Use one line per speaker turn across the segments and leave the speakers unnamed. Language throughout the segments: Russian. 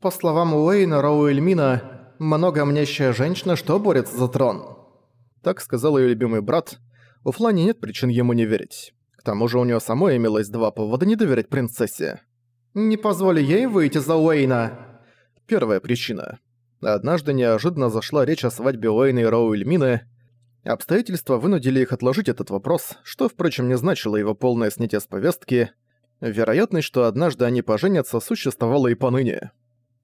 По словам Уэйна Роуэльмина, много мнящая женщина, что борется за трон. Так сказал ее любимый брат. У Флани нет причин ему не верить. К тому же у нее самой имелось два повода не доверять принцессе. «Не позволю ей выйти за Уэйна!» Первая причина. Однажды неожиданно зашла речь о свадьбе Уэйна и Роуэльмины. Обстоятельства вынудили их отложить этот вопрос, что, впрочем, не значило его полное снятие с повестки. Вероятность, что однажды они поженятся, существовала и поныне.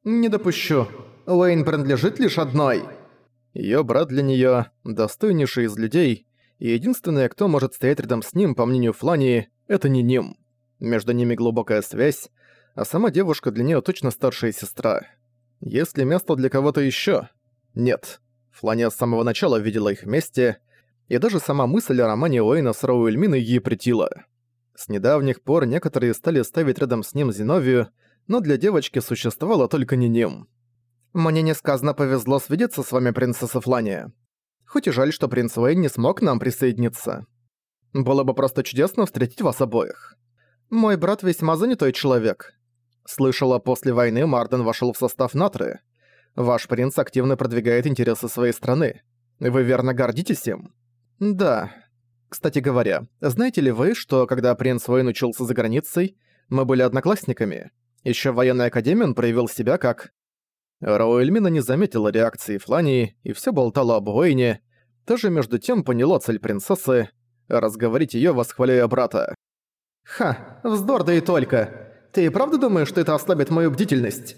«Не допущу. Уэйн принадлежит лишь одной». Её брат для неё – достойнейший из людей, и единственное, кто может стоять рядом с ним, по мнению Флании, это не ним. Между ними глубокая связь, а сама девушка для неё точно старшая сестра. Есть ли место для кого-то ещё? Нет. Флания с самого начала видела их вместе, и даже сама мысль о романе Уэйна с Роуэльминой ей претила. С недавних пор некоторые стали ставить рядом с ним Зиновию, но для девочки существовало только не ним. «Мне несказанно повезло свидеться с вами, принцесса Флания. Хоть и жаль, что принц Уэйн не смог к нам присоединиться. Было бы просто чудесно встретить вас обоих. Мой брат весьма занятой человек. Слышала, после войны Марден вошел в состав Натры. Ваш принц активно продвигает интересы своей страны. Вы верно гордитесь им? Да. Кстати говоря, знаете ли вы, что когда принц Уэйн учился за границей, мы были одноклассниками? Еще в военной академии он проявил себя как... Роуэльмина не заметила реакции Флании и все болтала об Уэйне, тоже между тем поняла цель принцессы — разговорить ее, восхваляя брата. «Ха, вздор да и только! Ты и правда думаешь, что это ослабит мою бдительность?»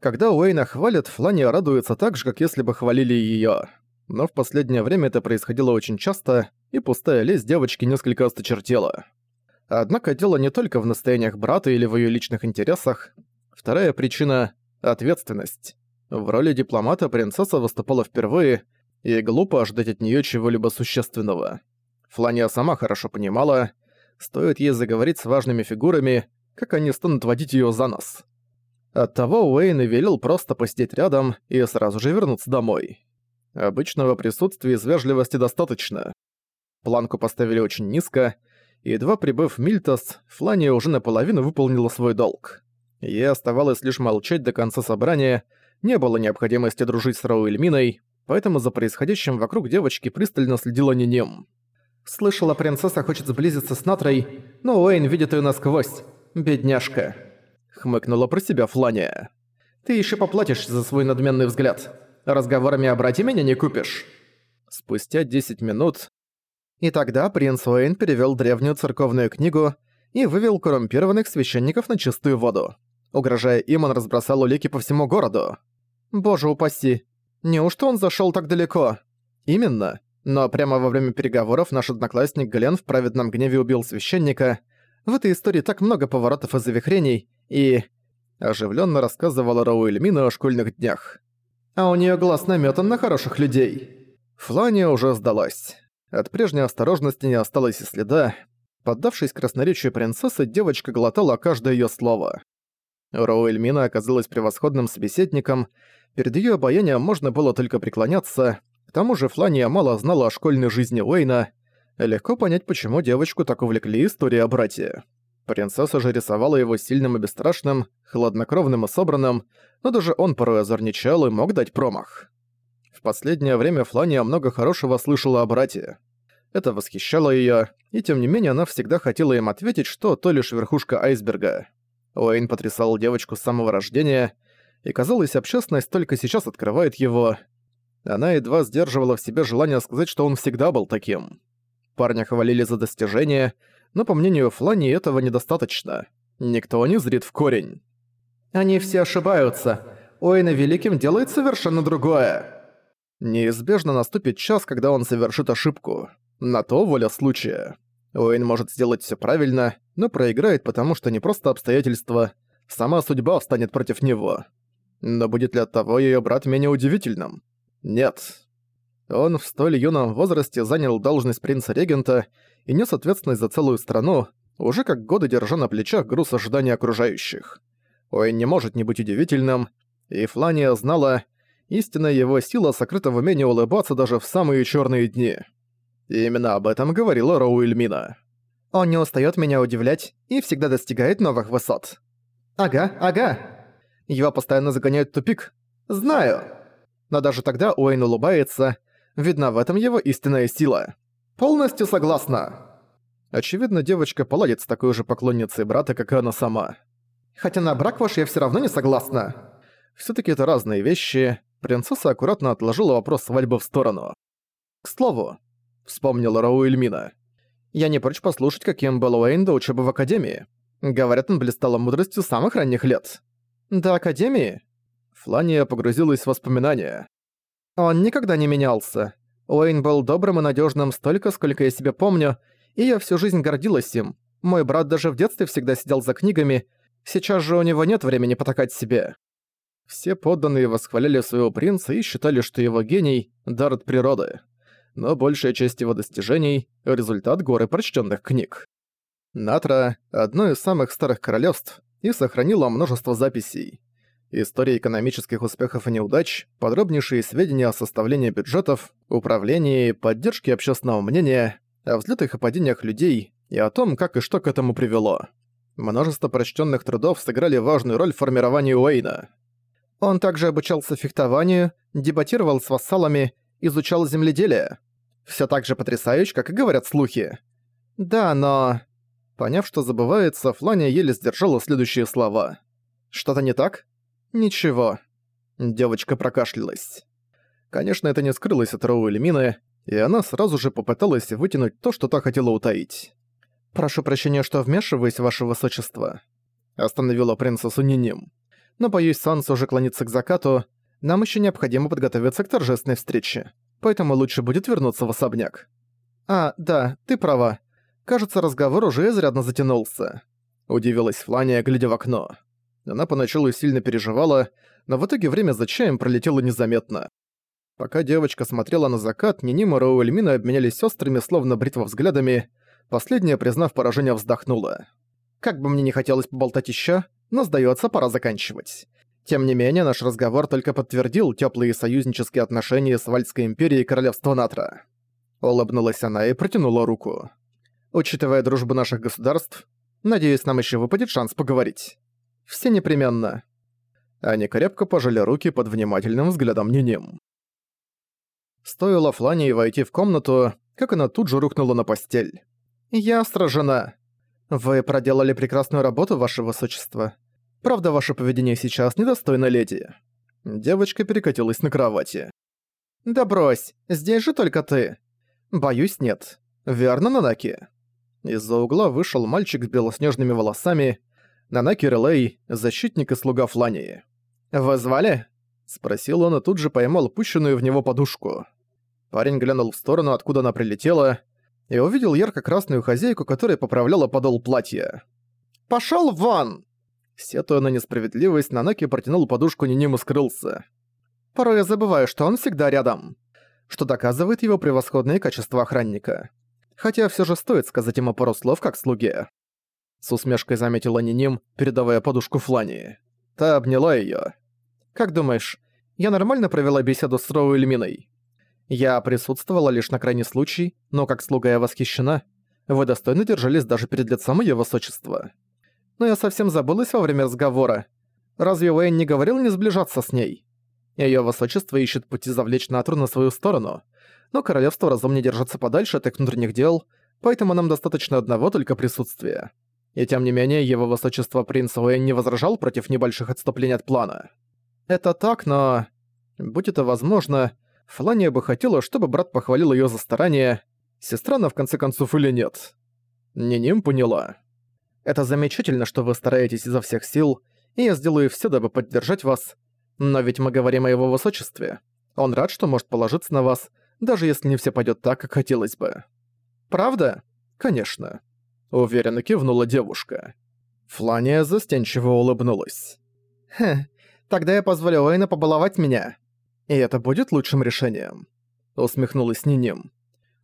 Когда Уэйна хвалят, Флания радуется так же, как если бы хвалили её. Но в последнее время это происходило очень часто, и пустая лесть девочки несколько осточертела. Однако дело не только в настояниях брата или в её личных интересах. Вторая причина — ответственность. В роли дипломата принцесса выступала впервые, и глупо ожидать от неё чего-либо существенного. Флания сама хорошо понимала, стоит ей заговорить с важными фигурами, как они станут водить её за нос. Оттого Уэйн и велел просто посидеть рядом и сразу же вернуться домой. Обычного присутствия из вежливости достаточно. Планку поставили очень низко, едва прибыв в Мильтос, Флания уже наполовину выполнила свой долг. Ей оставалось лишь молчать до конца собрания, не было необходимости дружить с Роуэльминой, поэтому за происходящим вокруг девочки пристально следила не ним. «Слышала, принцесса хочет сблизиться с Натрой, но Уэйн видит её насквозь. Бедняжка» хмыкнула про себя Флания. «Ты еще поплатишься за свой надменный взгляд. Разговорами о брате меня не купишь». Спустя 10 минут... И тогда принц Уэйн перевёл древнюю церковную книгу и вывел коррумпированных священников на чистую воду. Угрожая им, он разбросал улики по всему городу. Боже упаси. Неужто он зашёл так далеко? Именно. Но прямо во время переговоров наш одноклассник Глен в праведном гневе убил священника. В этой истории так много поворотов и завихрений, и... Оживленно рассказывала Рауэльмина о школьных днях. А у нее глаз наметан на хороших людей. Флания уже сдалась. От прежней осторожности не осталось и следа. Поддавшись красноречию принцессы, девочка глотала каждое ее слово. Роуэльмина оказалась превосходным собеседником, перед ее обаянием можно было только преклоняться, к тому же Флания мало знала о школьной жизни Уэйна, легко понять, почему девочку так увлекли истории о брате. Принцесса же рисовала его сильным и бесстрашным, хладнокровным и собранным, но даже он порой озорничал и мог дать промах. В последнее время Флания много хорошего слышала о брате. Это восхищало её, и тем не менее она всегда хотела им ответить, что то лишь верхушка айсберга. Уэйн потрясал девочку с самого рождения, и казалось, общественность только сейчас открывает его. Она едва сдерживала в себе желание сказать, что он всегда был таким. Парня хвалили за достижения, но по мнению Флани этого недостаточно. Никто не зрит в корень. «Они все ошибаются. Уэйна Великим делает совершенно другое». Неизбежно наступит час, когда он совершит ошибку. На то воля случая. Уэйн может сделать все правильно, но проиграет, потому что не просто обстоятельства, сама судьба встанет против него. Но будет ли от того ее брат менее удивительным? Нет. Он в столь юном возрасте занял должность принца-регента и нес ответственность за целую страну, уже как годы держа на плечах груз ожидания окружающих. Ой, не может не быть удивительным, и Флания знала, истинная его сила сокрыта в умении улыбаться даже в самые черные дни. И именно об этом говорила Роу Эльмина. «Он не устает меня удивлять и всегда достигает новых высот». «Ага, ага». Его постоянно загоняют в тупик. Знаю. Но даже тогда Уэйн улыбается. Видно в этом его истинная сила. Полностью согласна. Очевидно, девочка поладит с такой же поклонницей брата, как и она сама. Хотя на брак ваш я все равно не согласна. все таки это разные вещи. Принцесса аккуратно отложила вопрос свадьбы в сторону. «К слову», — вспомнила Рауэльмина, «я не прочь послушать, каким был Уэйн до учебы в Академии. Говорят, он блистала мудростью самых ранних лет». «До Академии?» Флания погрузилась в воспоминания. «Он никогда не менялся. Уэйн был добрым и надежным столько, сколько я себя помню, и я всю жизнь гордилась им. Мой брат даже в детстве всегда сидел за книгами, сейчас же у него нет времени потакать себе». Все подданные восхваляли своего принца и считали, что его гений — дар от природы. Но большая часть его достижений — результат горы прочтенных книг. Натра — одно из самых старых королевств и сохранила множество записей. История экономических успехов и неудач, подробнейшие сведения о составлении бюджетов, управлении, поддержке общественного мнения, о взлетах и падениях людей и о том, как и что к этому привело. Множество прочтенных трудов сыграли важную роль в формировании Уэйна. Он также обучался фехтованию, дебатировал с вассалами, изучал земледелие. Все так же потрясающе, как и говорят слухи. Да, но... Поняв, что забывается, Флания еле сдержала следующие слова. «Что-то не так?» «Ничего». Девочка прокашлялась. Конечно, это не скрылось от Роу Мины, и она сразу же попыталась вытянуть то, что та хотела утаить. «Прошу прощения, что вмешиваюсь, ваше высочество», — остановила принцессу Ниним но, боюсь, солнце уже клонится к закату, нам еще необходимо подготовиться к торжественной встрече, поэтому лучше будет вернуться в особняк. А, да, ты права. Кажется, разговор уже изрядно затянулся. Удивилась Флания, глядя в окно. Она поначалу сильно переживала, но в итоге время за чаем пролетело незаметно. Пока девочка смотрела на закат, Нинима и Роуэльмина обменялись острыми, словно бритва взглядами. Последняя, признав поражение, вздохнула. «Как бы мне не хотелось поболтать еще, но, сдается, пора заканчивать. Тем не менее, наш разговор только подтвердил теплые союзнические отношения с Вальской империей и королевства Натра. Улыбнулась она и протянула руку. Учитывая дружбу наших государств, надеюсь, нам еще выпадет шанс поговорить. Все непременно. Они крепко пожали руки под внимательным взглядом Ниним. Стоило Флане войти в комнату, как она тут же рухнула на постель. «Я сражена. «Вы проделали прекрасную работу, ваше высочество. Правда, ваше поведение сейчас недостойно леди». Девочка перекатилась на кровати. «Да брось, здесь же только ты». «Боюсь, нет. Верно, Нанаки?» Из-за угла вышел мальчик с белоснежными волосами. Нанаки Релей, защитник и слуга Флании. «Вы звали?» — спросил он и тут же поймал пущенную в него подушку. Парень глянул в сторону, откуда она прилетела, и увидел ярко-красную хозяйку, которая поправляла подол платья. «Пошёл вон!» Сетуя на несправедливость, Нанаки протянул подушку Ниним и скрылся. Порой я забываю, что он всегда рядом, что доказывает его превосходные качества охранника. Хотя всё же стоит сказать ему пару слов как слуге. С усмешкой заметила Ниним, передавая подушку Флани. Та обняла её. «Как думаешь, я нормально провела беседу с Роу Эльминой?» Я присутствовала лишь на крайний случай, но как слуга я восхищена. Вы достойно держались даже перед лицом её высочества. Но я совсем забылась во время разговора. Разве Уэйн не говорил не сближаться с ней? Её высочество ищет пути завлечь Натру на свою сторону, но королевство разумнее держаться подальше от их внутренних дел, поэтому нам достаточно одного только присутствия. И тем не менее, его высочество принц Уэйн не возражал против небольших отступлений от плана. Это так, но... Будь это возможно, Флания бы хотела, чтобы брат похвалил её за старание, сестра она в конце концов или нет. Ниним поняла. Это замечательно, что вы стараетесь изо всех сил, и я сделаю всё, дабы поддержать вас. Но ведь мы говорим о его высочестве. Он рад, что может положиться на вас, даже если не всё пойдёт так, как хотелось бы. Правда? Конечно. Уверенно кивнула девушка. Флания застенчиво улыбнулась. «Хе, тогда я позволю Уэйна побаловать меня. И это будет лучшим решением. Усмехнулась Ниним.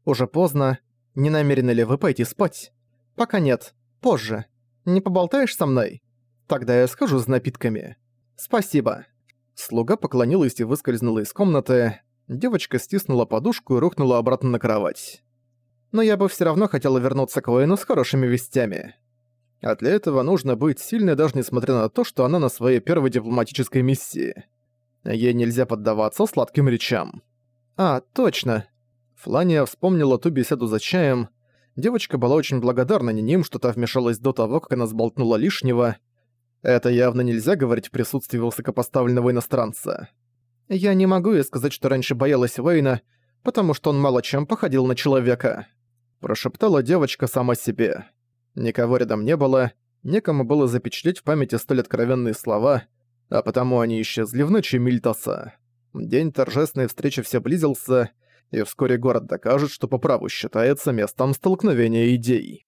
Уже поздно. Не намерены ли вы пойти спать? Пока нет. Позже. Не поболтаешь со мной? Тогда я схожу с напитками. Спасибо. Слуга поклонилась и выскользнула из комнаты. Девочка стиснула подушку и рухнула обратно на кровать. Но я бы все равно хотела вернуться к воину с хорошими вестями. А для этого нужно быть сильной даже несмотря на то, что она на своей первой дипломатической миссии. Ей нельзя поддаваться сладким речам. А, точно. Флания вспомнила ту беседу за чаем. Девочка была очень благодарна Ниним, что та вмешалась до того, как она сболтнула лишнего. Это явно нельзя говорить в присутствии высокопоставленного иностранца. Я не могу ей сказать, что раньше боялась Уэйна, потому что он мало чем походил на человека. Прошептала девочка сама себе. Никого рядом не было, некому было запечатлеть в памяти столь откровенные слова, а потому они исчезли в ночи Мильтоса. День торжественной встречи все близился, и вскоре город докажет, что по праву считается местом столкновения идей.